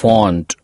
font